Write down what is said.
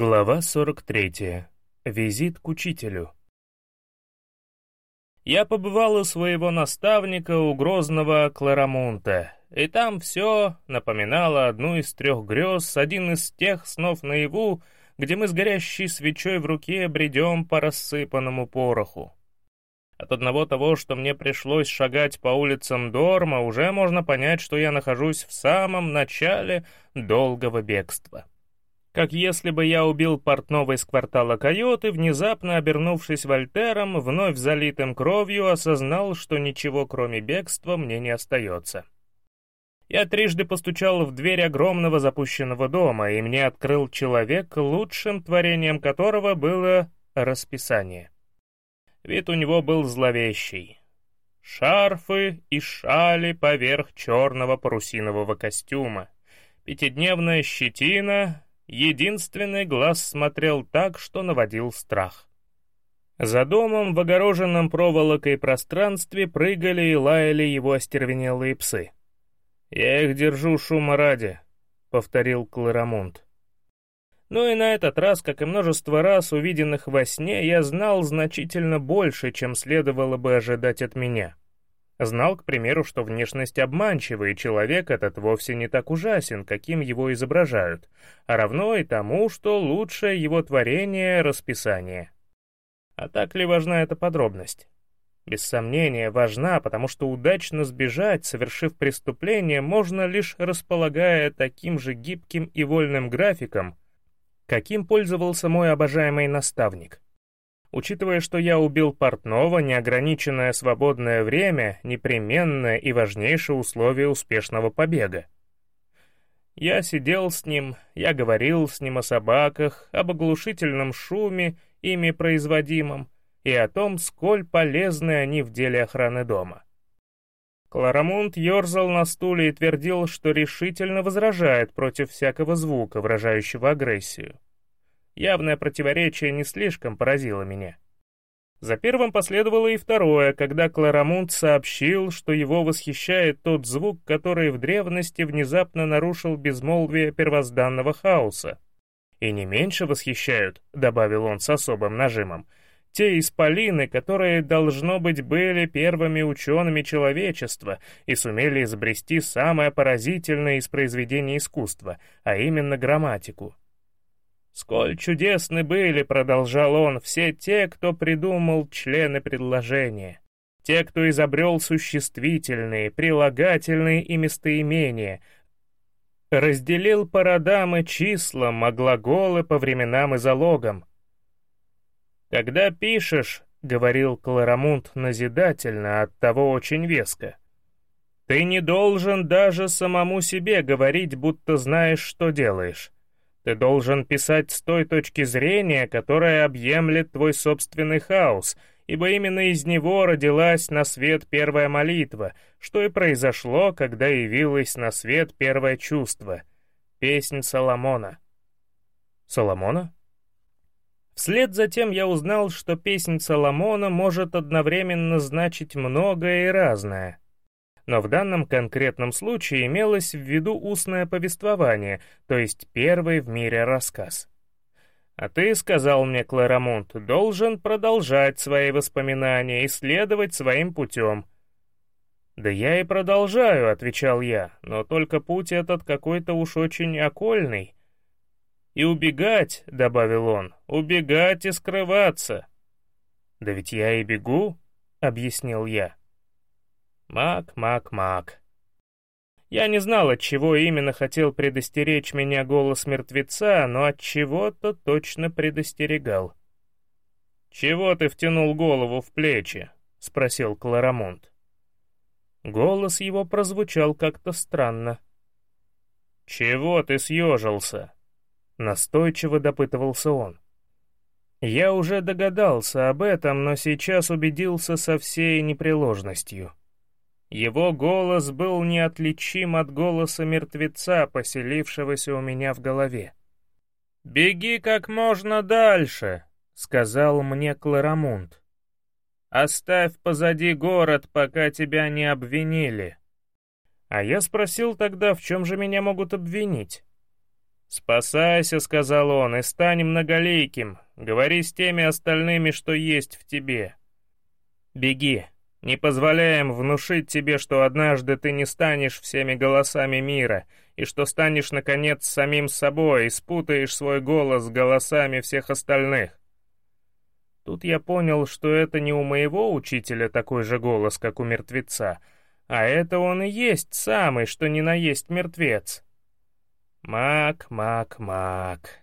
Глава 43. Визит к учителю. Я побывал у своего наставника, у грозного Кларамунта, и там все напоминало одну из трех грез, один из тех снов наяву, где мы с горящей свечой в руке бредем по рассыпанному пороху. От одного того, что мне пришлось шагать по улицам Дорма, уже можно понять, что я нахожусь в самом начале долгого бегства как если бы я убил портного из квартала Койоты, внезапно обернувшись Вольтером, вновь залитым кровью, осознал, что ничего кроме бегства мне не остается. Я трижды постучал в дверь огромного запущенного дома, и мне открыл человек, лучшим творением которого было расписание. Вид у него был зловещий. Шарфы и шали поверх черного парусинового костюма, пятидневная щетина, Единственный глаз смотрел так, что наводил страх. За домом в огороженном проволокой пространстве прыгали и лаяли его остервенелые псы. «Я их держу шума ради», — повторил Кларамунд. Но ну и на этот раз, как и множество раз, увиденных во сне, я знал значительно больше, чем следовало бы ожидать от меня. Знал, к примеру, что внешность обманчива, и человек этот вовсе не так ужасен, каким его изображают, а равно и тому, что лучшее его творение — расписание. А так ли важна эта подробность? Без сомнения, важна, потому что удачно сбежать, совершив преступление, можно лишь располагая таким же гибким и вольным графиком, каким пользовался мой обожаемый наставник — Учитывая, что я убил портного, неограниченное свободное время — непременное и важнейшее условие успешного побега. Я сидел с ним, я говорил с ним о собаках, об оглушительном шуме, ими производимом, и о том, сколь полезны они в деле охраны дома. Кларамунд ерзал на стуле и твердил, что решительно возражает против всякого звука, выражающего агрессию. Явное противоречие не слишком поразило меня. За первым последовало и второе, когда Кларамунд сообщил, что его восхищает тот звук, который в древности внезапно нарушил безмолвие первозданного хаоса. «И не меньше восхищают», — добавил он с особым нажимом, «те исполины, которые, должно быть, были первыми учеными человечества и сумели изобрести самое поразительное из произведений искусства, а именно грамматику». «Сколь чудесны были, — продолжал он, — все те, кто придумал члены предложения, те, кто изобрел существительные, прилагательные и местоимения, разделил по родам и числам, а глаголы по временам и залогам. Когда пишешь, — говорил Кларамунд назидательно, от того очень веско, — ты не должен даже самому себе говорить, будто знаешь, что делаешь. Ты должен писать с той точки зрения, которая объемлет твой собственный хаос, ибо именно из него родилась на свет первая молитва, что и произошло, когда явилось на свет первое чувство — песнь Соломона. Соломона? Вслед за тем я узнал, что песнь Соломона может одновременно значить многое и разное — но в данном конкретном случае имелось в виду устное повествование, то есть первый в мире рассказ. А ты, сказал мне Кларамонт, должен продолжать свои воспоминания и следовать своим путем. Да я и продолжаю, отвечал я, но только путь этот какой-то уж очень окольный. И убегать, добавил он, убегать и скрываться. Да ведь я и бегу, объяснил я. Мак, мак, мак. Я не знал, от чего именно хотел предостеречь меня голос мертвеца, но от чего-то точно предостерегал. «Чего ты втянул голову в плечи?» — спросил Кларамонт. Голос его прозвучал как-то странно. «Чего ты съежился?» — настойчиво допытывался он. Я уже догадался об этом, но сейчас убедился со всей непреложностью. Его голос был неотличим от голоса мертвеца, поселившегося у меня в голове. «Беги как можно дальше», — сказал мне Кларамунд. «Оставь позади город, пока тебя не обвинили». А я спросил тогда, в чем же меня могут обвинить. «Спасайся», — сказал он, — «и стань многолейким. Говори с теми остальными, что есть в тебе. Беги. Не позволяем внушить тебе, что однажды ты не станешь всеми голосами мира, и что станешь, наконец, самим собой и спутаешь свой голос с голосами всех остальных». Тут я понял, что это не у моего учителя такой же голос, как у мертвеца, а это он и есть самый, что ни на есть мертвец. Мак, мак, мак.